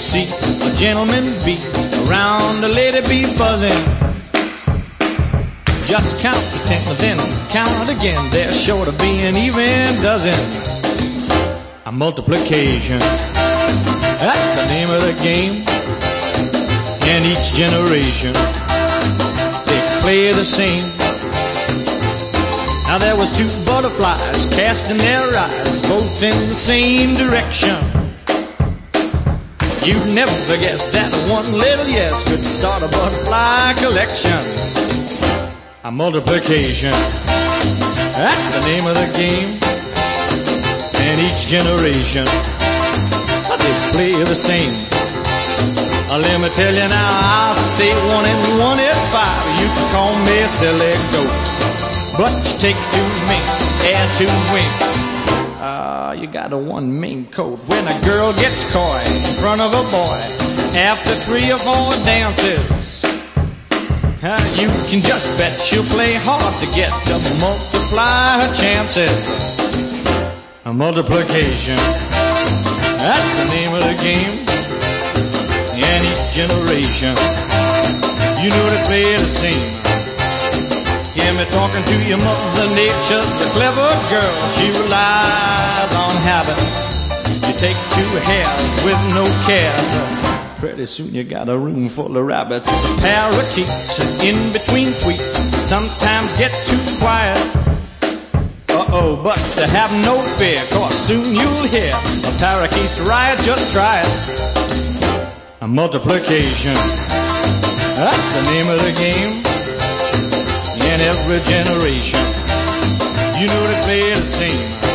see a gentleman be around a lady be buzzing. Just count to ten, then count again. They're sure to be an even dozen. A multiplication. That's the name of the game. And each generation, they play the same. Now there was two butterflies casting their eyes both in the same direction. You'd never guess that one little yes could start a butterfly collection. A multiplication. That's the name of the game. And each generation, they play the same. Uh, let me tell you now, I'll say one and one is five. You can call me a silly goat. But you take two minks, add two wings. Ah, you got a one main coat. When a girl gets coy front of a boy, after three or four dances, you can just bet she'll play hard to get to multiply her chances. A multiplication, that's the name of the game. And each generation, you know they play the same. Hear me talking to your mother nature's a clever girl. She relies take two hairs with no cares. Pretty soon you got a room full of rabbits. Parakeets in between tweets sometimes get too quiet. Uh-oh, but to have no fear, cause soon you'll hear a parakeet's riot, just try it. A multiplication, that's the name of the game in every generation. You know they play the same.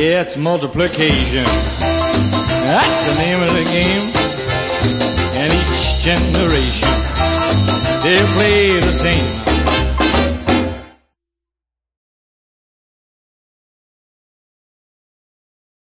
Yeah, it's multiplication. That's the name of the game. And each generation, they play the same.